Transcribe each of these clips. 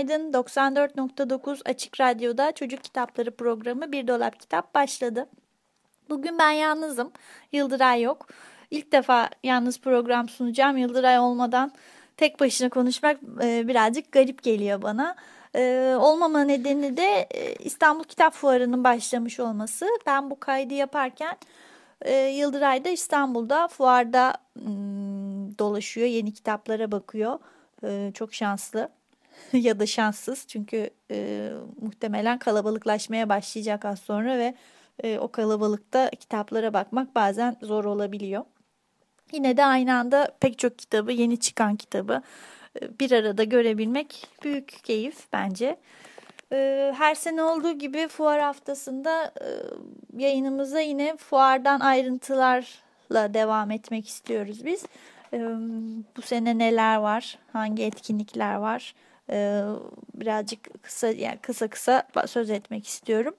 Günaydın 94.9 Açık Radyo'da Çocuk Kitapları programı Bir Dolap Kitap başladı. Bugün ben yalnızım. Yıldıray yok. İlk defa yalnız program sunacağım. Yıldıray olmadan tek başına konuşmak e, birazcık garip geliyor bana. E, olmama nedeni de e, İstanbul Kitap Fuarı'nın başlamış olması. Ben bu kaydı yaparken Yıldıray da İstanbul'da fuarda dolaşıyor. Yeni kitaplara bakıyor. Çok şanslı ya da şanssız çünkü e, muhtemelen kalabalıklaşmaya başlayacak az sonra ve e, o kalabalıkta kitaplara bakmak bazen zor olabiliyor. Yine de aynı anda pek çok kitabı, yeni çıkan kitabı e, bir arada görebilmek büyük keyif bence. E, her sene olduğu gibi fuar haftasında e, yayınımıza yine fuardan ayrıntılarla devam etmek istiyoruz biz. Bu sene neler var, hangi etkinlikler var birazcık kısa yani kısa kısa söz etmek istiyorum.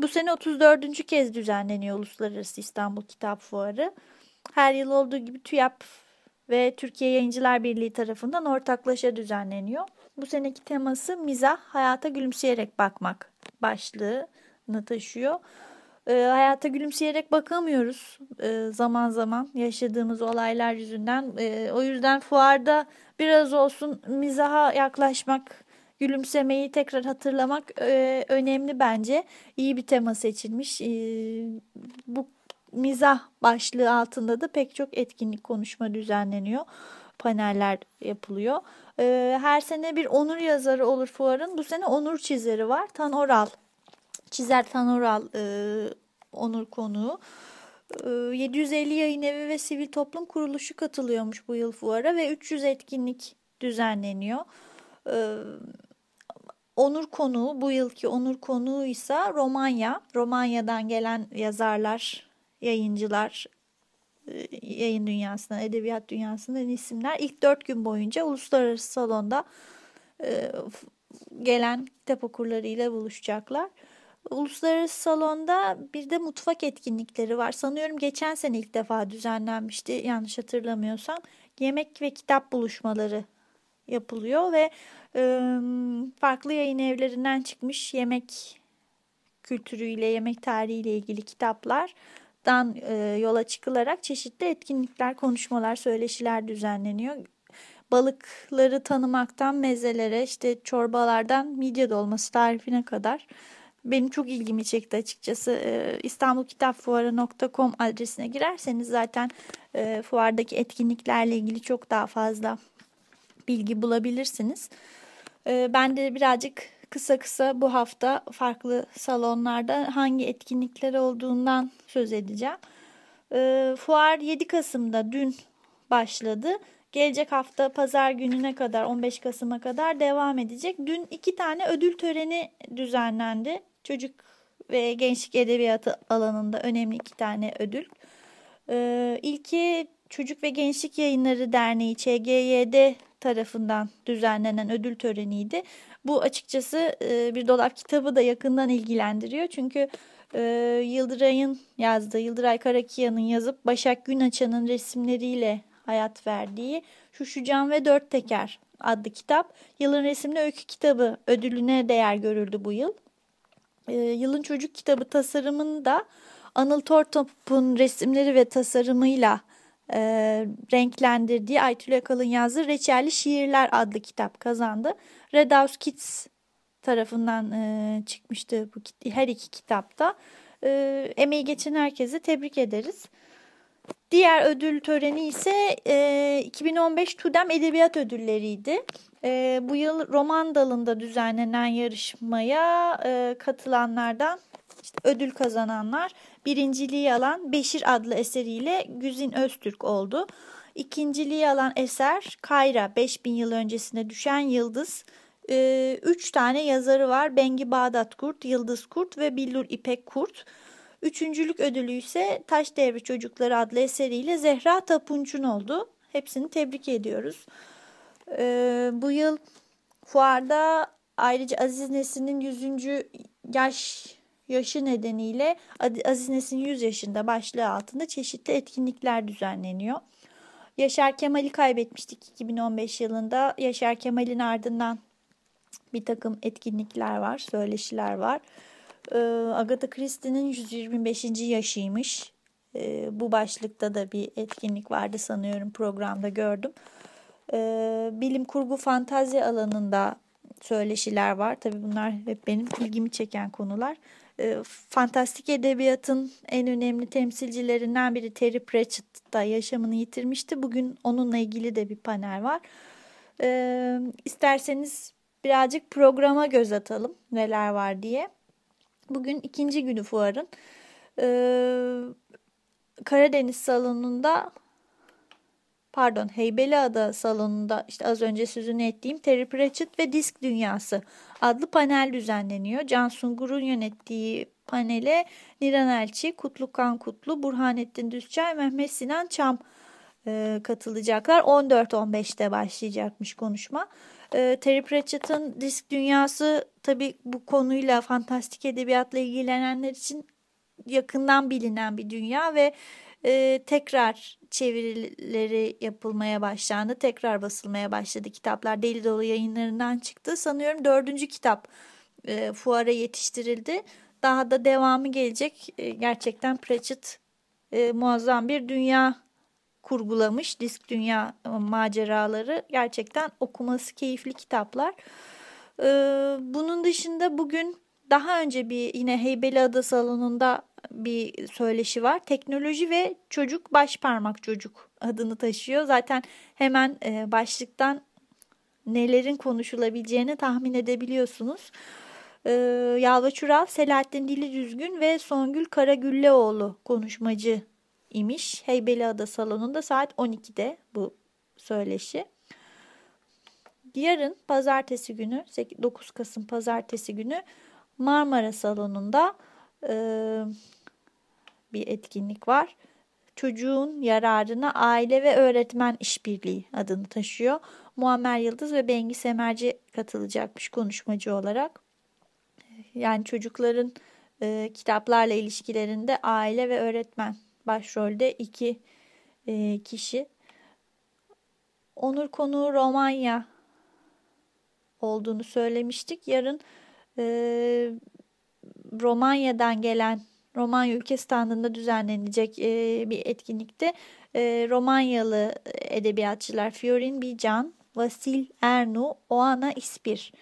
Bu sene 34. kez düzenleniyor Uluslararası İstanbul Kitap Fuarı. Her yıl olduğu gibi TÜYAP ve Türkiye Yayıncılar Birliği tarafından ortaklaşa düzenleniyor. Bu seneki teması mizah, hayata gülümseyerek bakmak başlığını taşıyor. E, hayata gülümseyerek bakamıyoruz e, zaman zaman yaşadığımız olaylar yüzünden. E, o yüzden fuarda biraz olsun mizaha yaklaşmak, gülümsemeyi tekrar hatırlamak e, önemli bence. İyi bir tema seçilmiş. E, bu mizah başlığı altında da pek çok etkinlik konuşma düzenleniyor. Paneller yapılıyor. E, her sene bir onur yazarı olur fuarın. Bu sene onur çizeri var. Tan Oral. Çizer Tan Oral e, onur konuğu. 750 yayın evi ve sivil toplum kuruluşu katılıyormuş bu yıl fuara ve 300 etkinlik düzenleniyor. Onur konuğu bu yılki onur konuğu ise Romanya. Romanya'dan gelen yazarlar, yayıncılar, yayın dünyasından, edebiyat dünyasından isimler ilk dört gün boyunca uluslararası salonda gelen kitap okurlarıyla buluşacaklar. Uluslararası salonda bir de mutfak etkinlikleri var. Sanıyorum geçen sene ilk defa düzenlenmişti yanlış hatırlamıyorsam. Yemek ve kitap buluşmaları yapılıyor ve e, farklı yayın evlerinden çıkmış yemek kültürüyle, yemek tarihiyle ilgili kitaplardan e, yola çıkılarak çeşitli etkinlikler, konuşmalar, söyleşiler düzenleniyor. Balıkları tanımaktan mezelere, işte çorbalardan midye dolması tarifine kadar benim çok ilgimi çekti açıkçası. E, İstanbulkitapfuarı.com adresine girerseniz zaten e, fuardaki etkinliklerle ilgili çok daha fazla bilgi bulabilirsiniz. E, ben de birazcık kısa kısa bu hafta farklı salonlarda hangi etkinlikler olduğundan söz edeceğim. E, fuar 7 Kasım'da dün başladı. Gelecek hafta pazar gününe kadar 15 Kasım'a kadar devam edecek. Dün iki tane ödül töreni düzenlendi. Çocuk ve gençlik edebiyatı alanında önemli iki tane ödül. Ee, ilki Çocuk ve Gençlik Yayınları Derneği ÇGYD tarafından düzenlenen ödül töreniydi. Bu açıkçası e, bir dolap kitabı da yakından ilgilendiriyor. Çünkü e, Yıldıray'ın yazdığı, Yıldıray Karakiya'nın yazıp Başak Günaçan'ın resimleriyle hayat verdiği Şu Can ve Dört Teker adlı kitap yılın resimli öykü kitabı ödülüne değer görüldü bu yıl. Ee, yılın çocuk kitabı tasarımını da Anıl Tortop'un resimleri ve tasarımıyla e, renklendirdiği Aytül Akalın yazdığı Reçelli Şiirler adlı kitap kazandı. Red House Kids tarafından e, çıkmıştı bu her iki kitapta. E, emeği geçen herkese tebrik ederiz. Diğer ödül töreni ise e, 2015 TÜDEM Edebiyat Ödülleri'ydi. E, bu yıl roman dalında düzenlenen yarışmaya e, katılanlardan işte ödül kazananlar birinciliği alan Beşir adlı eseriyle Güzin Öztürk oldu. İkinciliği alan eser Kayra 5000 yıl öncesine düşen Yıldız. Ee, üç tane yazarı var. Bengi Bağdat Kurt, Yıldız Kurt ve Billur İpek Kurt. Üçüncülük ödülü ise Taş Devri Çocukları adlı eseriyle Zehra Tapunç'un oldu. Hepsini tebrik ediyoruz. Ee, bu yıl fuarda ayrıca Aziz Nesin'in 100. yaş yaşı nedeniyle Aziz Nesin 100 yaşında başlığı altında çeşitli etkinlikler düzenleniyor. Yaşar Kemal'i kaybetmiştik 2015 yılında. Yaşar Kemal'in ardından bir takım etkinlikler var, söyleşiler var. Ee, Agatha Christie'nin 125. yaşıymış. Ee, bu başlıkta da bir etkinlik vardı sanıyorum programda gördüm. Ee, bilim kurgu fantazi alanında söyleşiler var. Tabii bunlar hep benim ilgimi çeken konular. fantastik edebiyatın en önemli temsilcilerinden biri Terry Pratchett da yaşamını yitirmişti. Bugün onunla ilgili de bir panel var. İsterseniz birazcık programa göz atalım neler var diye. Bugün ikinci günü fuarın. Ee, Karadeniz salonunda pardon Heybeliada salonunda işte az önce sözünü ettiğim Terry Pratchett ve Disk Dünyası adlı panel düzenleniyor. Can Sungur'un yönettiği panele Niran Elçi, Kutlukan Kutlu, Burhanettin Düzçay, Mehmet Sinan Çam e, katılacaklar. 14-15'te başlayacakmış konuşma. E, Terry Pratchett'ın Disk Dünyası tabii bu konuyla fantastik edebiyatla ilgilenenler için yakından bilinen bir dünya ve e, tekrar çevirileri yapılmaya başlandı. Tekrar basılmaya başladı. Kitaplar Deli Dolu yayınlarından çıktı. Sanıyorum dördüncü kitap e, fuara yetiştirildi. Daha da devamı gelecek. E, gerçekten Pratchett e, muazzam bir dünya kurgulamış. Disk Dünya maceraları gerçekten okuması keyifli kitaplar. E, bunun dışında bugün daha önce bir yine Heybeliada salonunda bir söyleşi var. Teknoloji ve çocuk baş parmak çocuk adını taşıyor. Zaten hemen e, başlıktan nelerin konuşulabileceğini tahmin edebiliyorsunuz. E, Yalva Çural, Selahattin Dili Düzgün ve Songül Karagülleoğlu konuşmacı imiş. Heybeliada salonunda saat 12'de bu söyleşi. Yarın pazartesi günü 9 Kasım pazartesi günü Marmara Salonu'nda bir etkinlik var. Çocuğun yararına aile ve öğretmen işbirliği adını taşıyor. Muammer Yıldız ve Bengi Semerci katılacakmış konuşmacı olarak. Yani çocukların e, kitaplarla ilişkilerinde aile ve öğretmen başrolde iki e, kişi. Onur konuğu Romanya olduğunu söylemiştik. Yarın e, Romanya'dan gelen Romanya ülke standında düzenlenecek e, bir etkinlikte e, Romanyalı edebiyatçılar Fiorin Bican, Vasil Ernu, Oana İspir.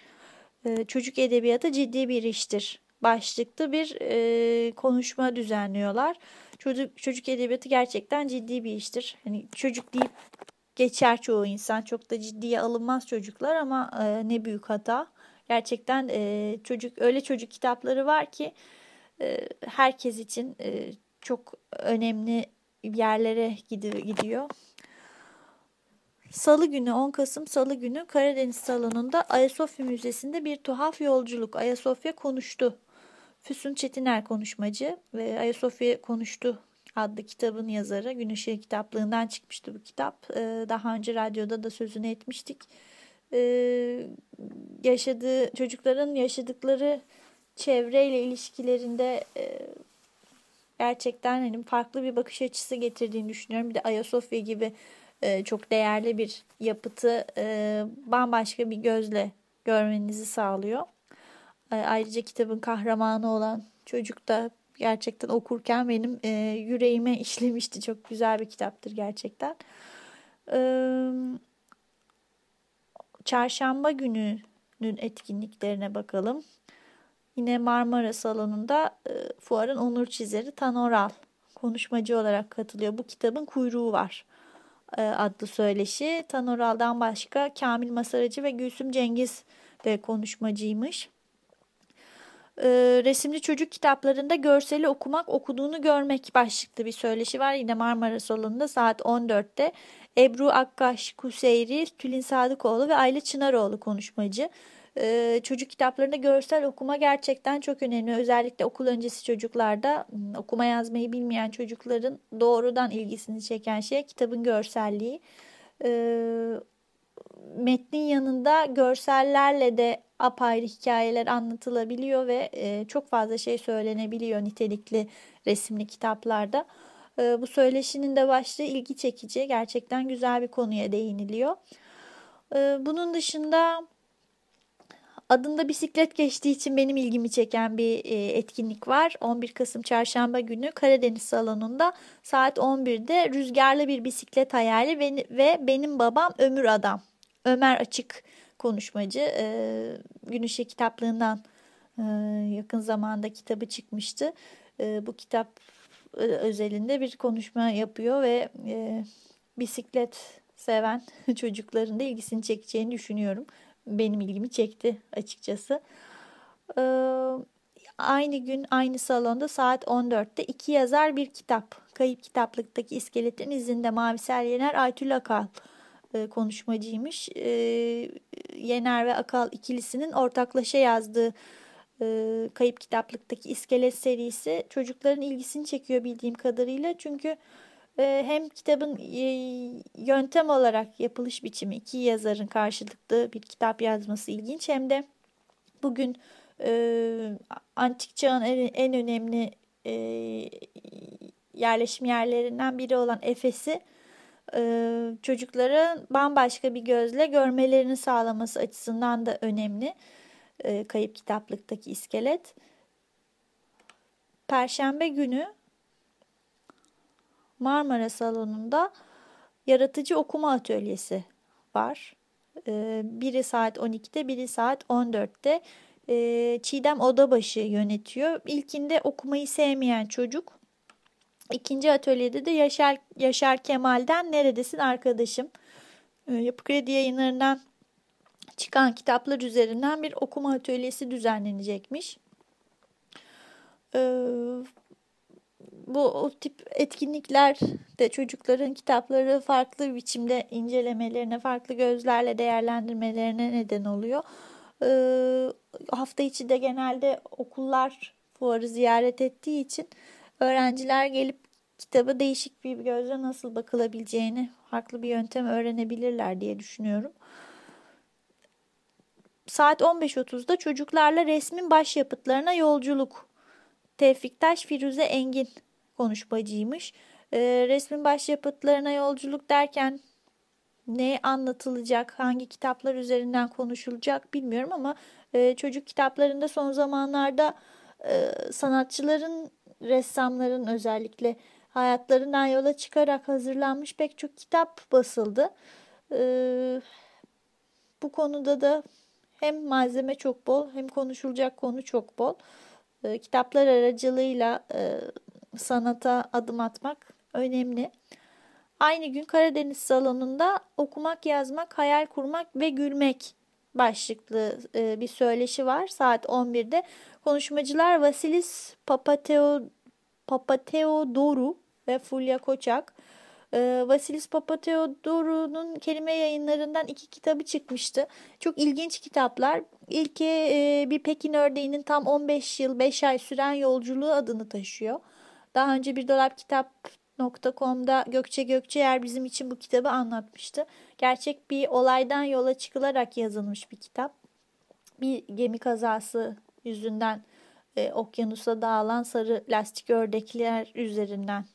E, çocuk edebiyatı ciddi bir iştir. Başlıklı bir e, konuşma düzenliyorlar. Çocuk, çocuk edebiyatı gerçekten ciddi bir iştir. Hani çocuk deyip geçer çoğu insan. Çok da ciddiye alınmaz çocuklar ama e, ne büyük hata. Gerçekten e, çocuk öyle çocuk kitapları var ki e, herkes için e, çok önemli yerlere gidiyor. Salı günü 10 Kasım Salı günü Karadeniz Salonu'nda Ayasofya Müzesi'nde bir tuhaf yolculuk. Ayasofya konuştu. Füsun Çetiner konuşmacı ve Ayasofya konuştu adlı kitabın yazarı. Gün Işığı kitaplığından çıkmıştı bu kitap. Ee, daha önce radyoda da sözünü etmiştik. Ee, yaşadığı çocukların yaşadıkları çevreyle ilişkilerinde e, gerçekten hani farklı bir bakış açısı getirdiğini düşünüyorum. Bir de Ayasofya gibi e, çok değerli bir yapıtı e, bambaşka bir gözle görmenizi sağlıyor. Ayrıca kitabın kahramanı olan çocuk da gerçekten okurken benim yüreğime işlemişti. Çok güzel bir kitaptır gerçekten. Çarşamba gününün etkinliklerine bakalım. Yine Marmara Salonu'nda e, fuarın onur çizeri Tanoral konuşmacı olarak katılıyor. Bu kitabın kuyruğu var e, adlı söyleşi. Tanoral'dan başka Kamil Masaracı ve Gülsüm Cengiz de konuşmacıymış. E, resimli çocuk kitaplarında görseli okumak okuduğunu görmek başlıklı bir söyleşi var. Yine Marmara Salonu'nda saat 14'te Ebru Akkaş Kuseyri, Tülin Sadıkoğlu ve Ayla Çınaroğlu konuşmacı. Ee, çocuk kitaplarında görsel okuma gerçekten çok önemli. Özellikle okul öncesi çocuklarda hmm, okuma yazmayı bilmeyen çocukların doğrudan ilgisini çeken şey kitabın görselliği. Ee, metnin yanında görsellerle de apayrı hikayeler anlatılabiliyor ve e, çok fazla şey söylenebiliyor nitelikli resimli kitaplarda. E, bu söyleşinin de başlığı ilgi çekici. Gerçekten güzel bir konuya değiniliyor. E, bunun dışında adında bisiklet geçtiği için benim ilgimi çeken bir e, etkinlik var. 11 Kasım Çarşamba günü Karadeniz Salonu'nda saat 11'de rüzgarlı bir bisiklet hayali ve, ve benim babam Ömür Adam. Ömer Açık konuşmacı. E, Gün Işığı kitaplığından e, yakın zamanda kitabı çıkmıştı. E, bu kitap e, özelinde bir konuşma yapıyor ve e, bisiklet seven çocukların da ilgisini çekeceğini düşünüyorum. Benim ilgimi çekti açıkçası. E, aynı gün aynı salonda saat 14'te iki yazar bir kitap. Kayıp kitaplıktaki iskeletin izinde Mavisel Yener Aytül Akal e, konuşmacıymış. E, Yener ve Akal ikilisinin ortaklaşa yazdığı e, Kayıp Kitaplık'taki iskelet serisi çocukların ilgisini çekiyor bildiğim kadarıyla. Çünkü hem kitabın yöntem olarak yapılış biçimi iki yazarın karşılıklı bir kitap yazması ilginç hem de bugün antik çağın en, önemli yerleşim yerlerinden biri olan Efes'i e, çocuklara bambaşka bir gözle görmelerini sağlaması açısından da önemli. E, kayıp kitaplıktaki iskelet. Perşembe günü Marmara Salonu'nda yaratıcı okuma atölyesi var. E, biri saat 12'de, biri saat 14'te. E, Çiğdem Odabaşı yönetiyor. İlkinde okumayı sevmeyen çocuk İkinci atölyede de Yaşar, Yaşar Kemal'den Neredesin Arkadaşım? Ee, Yapı Kredi yayınlarından çıkan kitaplar üzerinden bir okuma atölyesi düzenlenecekmiş. Ee, bu o tip etkinlikler de çocukların kitapları farklı biçimde incelemelerine, farklı gözlerle değerlendirmelerine neden oluyor. Ee, hafta içi de genelde okullar fuarı ziyaret ettiği için öğrenciler gelip kitaba değişik bir gözle nasıl bakılabileceğini farklı bir yöntem öğrenebilirler diye düşünüyorum. Saat 15.30'da çocuklarla resmin başyapıtlarına yolculuk. Tevfik Taş Firuze Engin konuşmacıymış. E, resmin başyapıtlarına yolculuk derken ne anlatılacak, hangi kitaplar üzerinden konuşulacak bilmiyorum ama e, çocuk kitaplarında son zamanlarda e, sanatçıların ressamların özellikle hayatlarından yola çıkarak hazırlanmış pek çok kitap basıldı. Ee, bu konuda da hem malzeme çok bol hem konuşulacak konu çok bol. Ee, kitaplar aracılığıyla e, sanata adım atmak önemli. Aynı gün Karadeniz Salonu'nda okumak, yazmak, hayal kurmak ve gülmek başlıklı e, bir söyleşi var saat 11'de. Konuşmacılar Vasilis Papateo, Papateodoru ve Fulya Koçak. E, Vasilis Papateodoru'nun kelime yayınlarından iki kitabı çıkmıştı. Çok ilginç kitaplar. İlki e, bir Pekin ördeğinin tam 15 yıl 5 ay süren yolculuğu adını taşıyor. Daha önce bir dolap kitap .com'da Gökçe Gökçeyer bizim için bu kitabı anlatmıştı. Gerçek bir olaydan yola çıkılarak yazılmış bir kitap. Bir gemi kazası yüzünden e, okyanusa dağılan sarı lastik ördekler üzerinden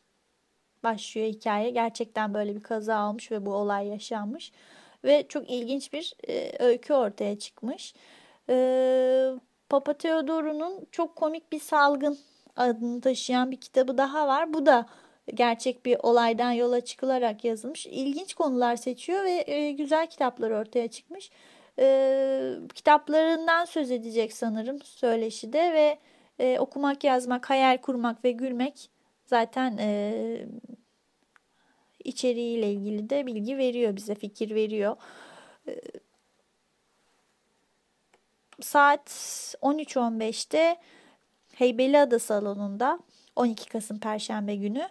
başlıyor hikaye. Gerçekten böyle bir kaza olmuş ve bu olay yaşanmış. Ve çok ilginç bir e, öykü ortaya çıkmış. E, Papa Theodoru'nun çok komik bir salgın adını taşıyan bir kitabı daha var. Bu da gerçek bir olaydan yola çıkılarak yazılmış. İlginç konular seçiyor ve e, güzel kitaplar ortaya çıkmış. E, kitaplarından söz edecek sanırım söyleşide ve e, okumak, yazmak, hayal kurmak ve gülmek zaten e, içeriğiyle ilgili de bilgi veriyor bize, fikir veriyor. E, saat 13.15'te Heybeliada Salonu'nda 12 Kasım Perşembe günü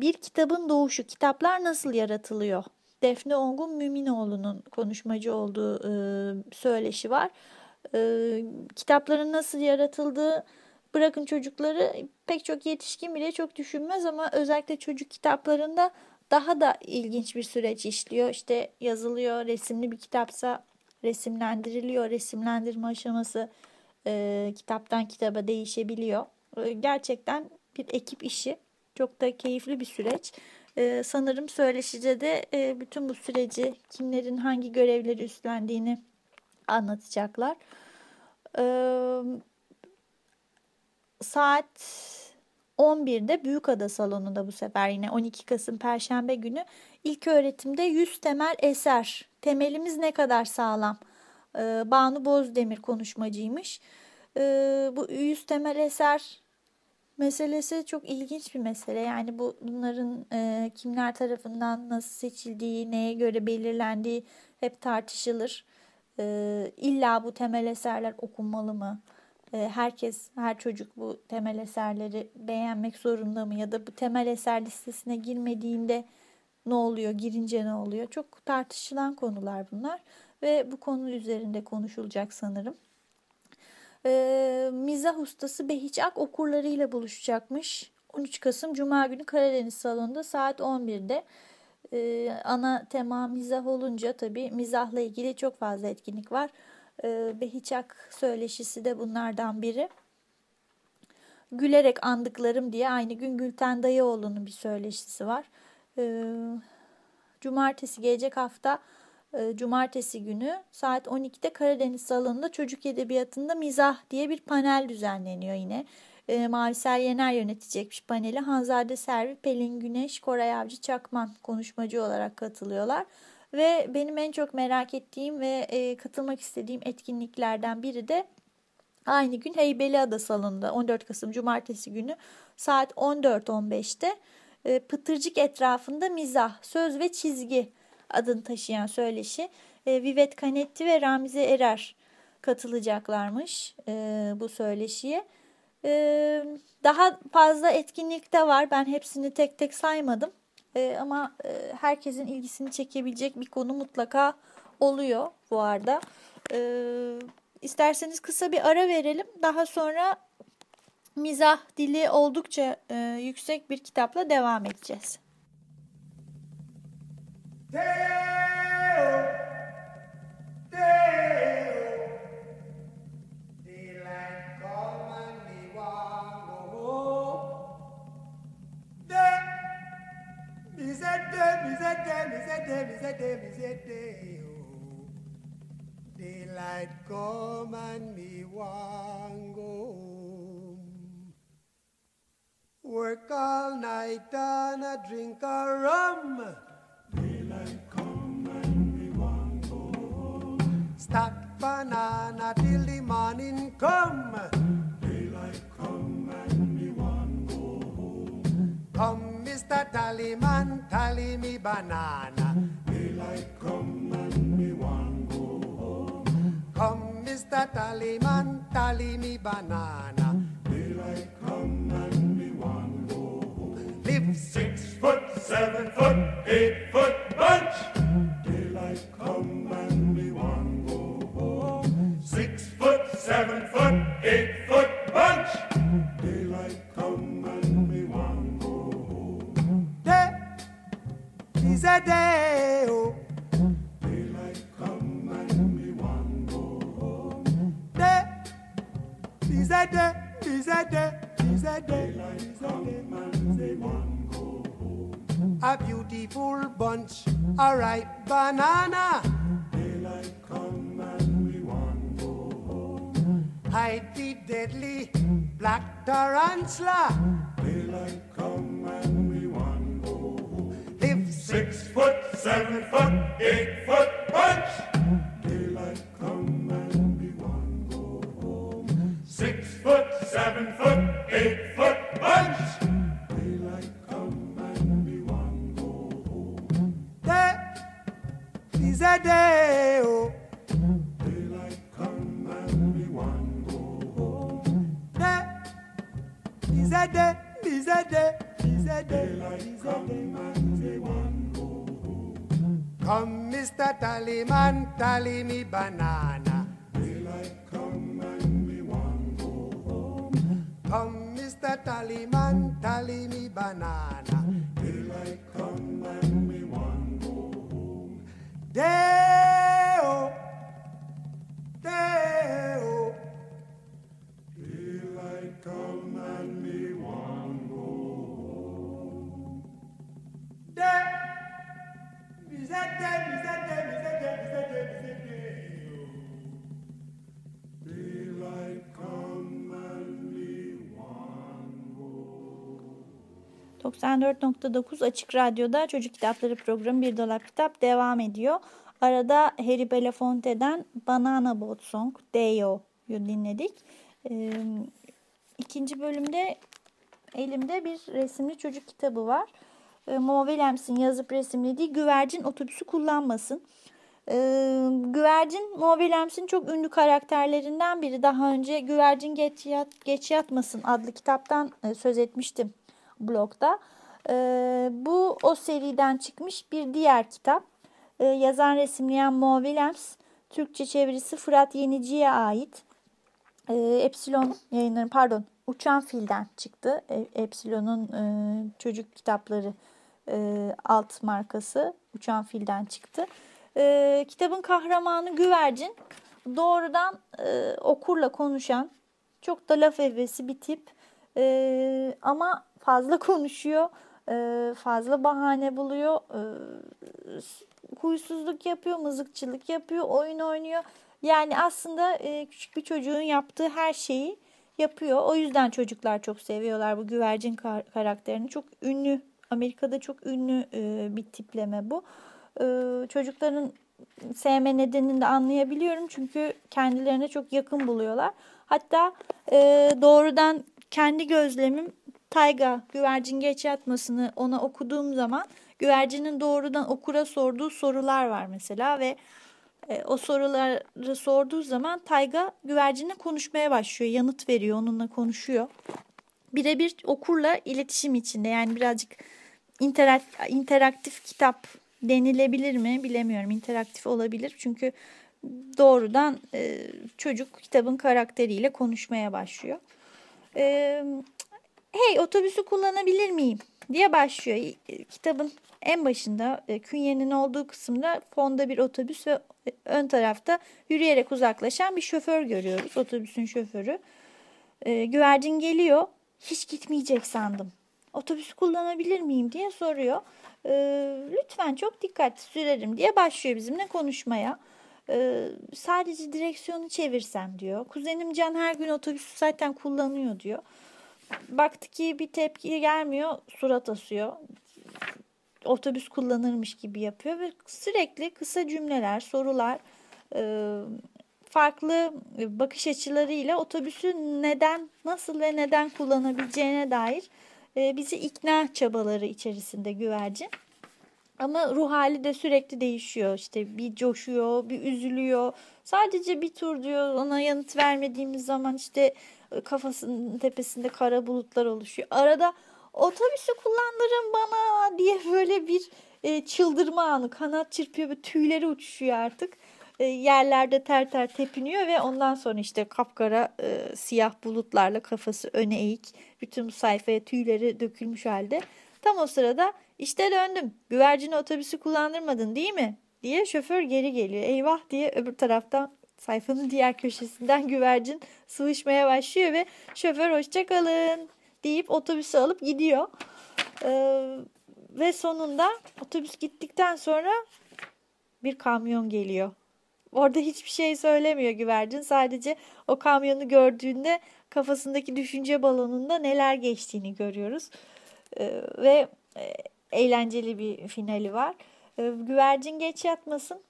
bir kitabın doğuşu, kitaplar nasıl yaratılıyor? Defne Ongun Müminoğlu'nun konuşmacı olduğu e, söyleşi var. E, kitapların nasıl yaratıldığı bırakın çocukları pek çok yetişkin bile çok düşünmez ama özellikle çocuk kitaplarında daha da ilginç bir süreç işliyor. İşte yazılıyor, resimli bir kitapsa resimlendiriliyor. Resimlendirme aşaması e, kitaptan kitaba değişebiliyor. E, gerçekten bir ekip işi. Çok da keyifli bir süreç. E, sanırım söyleşide de e, bütün bu süreci kimlerin hangi görevleri üstlendiğini anlatacaklar. E, saat 11'de Büyükada Salonu'nda bu sefer yine 12 Kasım Perşembe günü ilk öğretimde 100 temel eser. Temelimiz ne kadar sağlam? Ee, Banu Bozdemir konuşmacıymış. Ee, bu 100 temel eser meselesi çok ilginç bir mesele. Yani bu bunların e, kimler tarafından nasıl seçildiği, neye göre belirlendiği hep tartışılır. Ee, illa bu temel eserler okunmalı mı? Ee, herkes, her çocuk bu temel eserleri beğenmek zorunda mı? Ya da bu temel eser listesine girmediğinde ne oluyor, girince ne oluyor? Çok tartışılan konular bunlar ve bu konu üzerinde konuşulacak sanırım. Ee, mizah ustası Behiç Ak okurlarıyla buluşacakmış. 13 Kasım Cuma günü Karadeniz Salonu'nda saat 11'de. Ee, ana tema mizah olunca tabii mizahla ilgili çok fazla etkinlik var. Ee, Behiçak söyleşisi de bunlardan biri. Gülerek andıklarım diye aynı gün Gülten Dayıoğlu'nun bir söyleşisi var. Ee, cumartesi gelecek hafta e, cumartesi günü saat 12'de Karadeniz Salonu'nda çocuk edebiyatında mizah diye bir panel düzenleniyor yine. E, Mavisel Yener yönetecekmiş paneli. Hanzade Servi, Pelin Güneş, Koray Avcı Çakman konuşmacı olarak katılıyorlar. Ve benim en çok merak ettiğim ve e, katılmak istediğim etkinliklerden biri de aynı gün Heybeliada Salonu'nda 14 Kasım Cumartesi günü saat 14.15'te e, Pıtırcık etrafında mizah, söz ve çizgi adını taşıyan söyleşi e, Vivet Kanetti ve Ramize Erer katılacaklarmış e, bu söyleşiye. E, daha fazla etkinlik de var. Ben hepsini tek tek saymadım. E, ama e, herkesin ilgisini çekebilecek bir konu mutlaka oluyor bu arada. E, isterseniz kısa bir ara verelim. Daha sonra mizah dili oldukça e, yüksek bir kitapla devam edeceğiz. Daylight come and me want go home. Work all night and I drink a rum. Stack banana till the morning come. Daylight come and me want go home. Come, Mr. Tallyman, tally me banana. Daylight come and me want go home. Come, Mr. Tallyman, tally me banana. Daylight come and me want go home. Live six foot, seven foot, eight foot bunch. Is a day. Is a day. Is a day. Me want home. A beautiful bunch, a ripe banana. Daylight come and we want go home. Hide the deadly black tarantula. Daylight come and we want go home. Live six foot, seven foot, eight foot bunch. seven foot, eight foot bunch. Daylight come and we one go home. Day a day. Oh. Daylight come and we one go home. Day a day. Is a day. Is a day. Daylight come and we one go home. Come, Mr. Tallyman, tally me banana. Come, Mr. Tallyman, tally me banana. Daylight come and me want go home. Day-o, day-o. Daylight come and me want go home. Day, bizete, bizete, bizete, 94.9 Açık Radyo'da Çocuk Kitapları programı Bir Dolap Kitap devam ediyor. Arada Harry Belafonte'den Banana Boat Song, Deo'yu dinledik. Ee, ikinci bölümde elimde bir resimli çocuk kitabı var. Ee, Mo Williams'in yazıp resimlediği Güvercin Otobüsü Kullanmasın. Ee, Güvercin Mo Williams'in çok ünlü karakterlerinden biri. Daha önce Güvercin Geç, Yat, Geç Yatmasın adlı kitaptan e, söz etmiştim blogda. Ee, bu o seriden çıkmış bir diğer kitap. Ee, yazan resimleyen Mo Williams. Türkçe çevirisi Fırat Yenici'ye ait. Ee, Epsilon yayınları pardon Uçan Fil'den çıktı. E, Epsilon'un e, çocuk kitapları e, alt markası Uçan Fil'den çıktı. E, kitabın kahramanı Güvercin doğrudan e, okurla konuşan çok da laf evvesi bir tip e, ama fazla konuşuyor e, fazla bahane buluyor e, huysuzluk yapıyor mızıkçılık yapıyor oyun oynuyor yani aslında e, küçük bir çocuğun yaptığı her şeyi yapıyor o yüzden çocuklar çok seviyorlar bu güvercin kar- karakterini çok ünlü Amerika'da çok ünlü e, bir tipleme bu çocukların sevme nedenini de anlayabiliyorum. Çünkü kendilerine çok yakın buluyorlar. Hatta doğrudan kendi gözlemim Tayga güvercin geç yatmasını ona okuduğum zaman güvercinin doğrudan okura sorduğu sorular var mesela ve e, o soruları sorduğu zaman Tayga güvercinle konuşmaya başlıyor. Yanıt veriyor, onunla konuşuyor. Birebir okurla iletişim içinde yani birazcık interak- interaktif kitap denilebilir mi bilemiyorum. İnteraktif olabilir çünkü doğrudan e, çocuk kitabın karakteriyle konuşmaya başlıyor. E, hey otobüsü kullanabilir miyim diye başlıyor. E, Kitabın en başında e, künyenin olduğu kısımda fonda bir otobüs ve e, ön tarafta yürüyerek uzaklaşan bir şoför görüyoruz. Otobüsün şoförü. Güvercin geliyor. Hiç gitmeyecek sandım. Otobüsü kullanabilir miyim diye soruyor. Lütfen çok dikkatli sürerim diye başlıyor bizimle konuşmaya. E, sadece direksiyonu çevirsem diyor. Kuzenim Can her gün otobüsü zaten kullanıyor diyor. Baktı ki bir tepki gelmiyor surat asıyor. Otobüs kullanırmış gibi yapıyor ve sürekli kısa cümleler, sorular, e, farklı bakış açılarıyla otobüsü neden, nasıl ve neden kullanabileceğine dair e, bizi ikna çabaları içerisinde güvercin. Ama ruh hali de sürekli değişiyor. İşte bir coşuyor, bir üzülüyor. Sadece bir tur diyor ona yanıt vermediğimiz zaman işte kafasının tepesinde kara bulutlar oluşuyor. Arada otobüsü kullandırın bana diye böyle bir e, çıldırma anı. Kanat çırpıyor ve tüyleri uçuşuyor artık. E, yerlerde ter ter tepiniyor ve ondan sonra işte kapkara e, siyah bulutlarla kafası öne eğik. Bütün sayfaya tüyleri dökülmüş halde. Tam o sırada işte döndüm. Güvercini otobüsü kullandırmadın değil mi? diye şoför geri geliyor. Eyvah diye öbür taraftan sayfanın diğer köşesinden güvercin sıvışmaya başlıyor ve şoför hoşçakalın deyip otobüsü alıp gidiyor. Ee, ve sonunda otobüs gittikten sonra bir kamyon geliyor. Orada hiçbir şey söylemiyor güvercin. Sadece o kamyonu gördüğünde kafasındaki düşünce balonunda neler geçtiğini görüyoruz. Ee, ve e, eğlenceli bir finali var. Ee, güvercin geç yatmasın.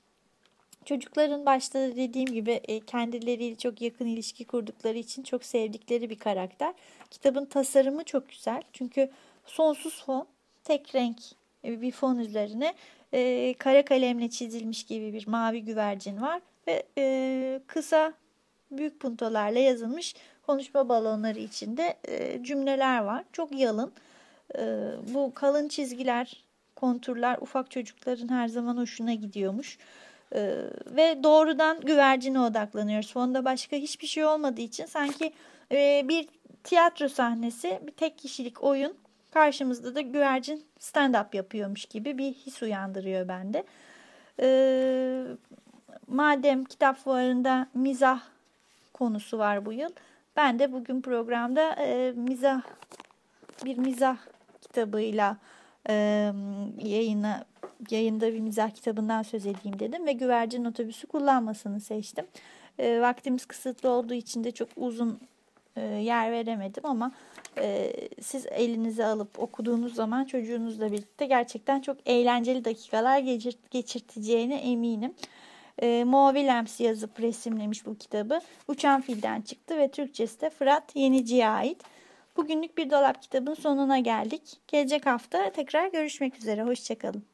Çocukların başta da dediğim gibi e, kendileriyle çok yakın ilişki kurdukları için çok sevdikleri bir karakter. Kitabın tasarımı çok güzel. Çünkü sonsuz fon, tek renk e, bir fon üzerine e, kara kalemle çizilmiş gibi bir mavi güvercin var ve kısa büyük puntolarla yazılmış konuşma balonları içinde cümleler var. Çok yalın. Bu kalın çizgiler, konturlar ufak çocukların her zaman hoşuna gidiyormuş. E, ve doğrudan güvercine odaklanıyoruz. Fonda başka hiçbir şey olmadığı için sanki e, bir tiyatro sahnesi, bir tek kişilik oyun. Karşımızda da güvercin stand-up yapıyormuş gibi bir his uyandırıyor bende. Ee, madem kitap fuarında mizah konusu var bu yıl. Ben de bugün programda e, mizah bir mizah kitabıyla e, yayına yayında bir mizah kitabından söz edeyim dedim ve güvercin otobüsü kullanmasını seçtim. E, vaktimiz kısıtlı olduğu için de çok uzun e, yer veremedim ama e, siz elinize alıp okuduğunuz zaman çocuğunuzla birlikte gerçekten çok eğlenceli dakikalar geçir, geçirteceğine eminim. E, Mo Willems yazıp resimlemiş bu kitabı. Uçan Fil'den çıktı ve Türkçesi de Fırat Yenici'ye ait. Bugünlük bir dolap kitabın sonuna geldik. Gelecek hafta tekrar görüşmek üzere. Hoşçakalın.